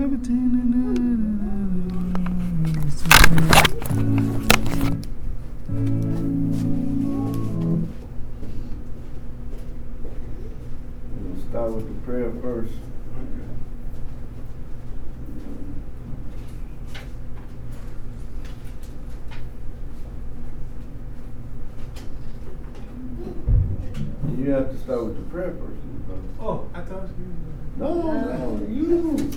We'll start with the prayer first. You have to start with the prayer first. Oh, I thought you. No, no, you.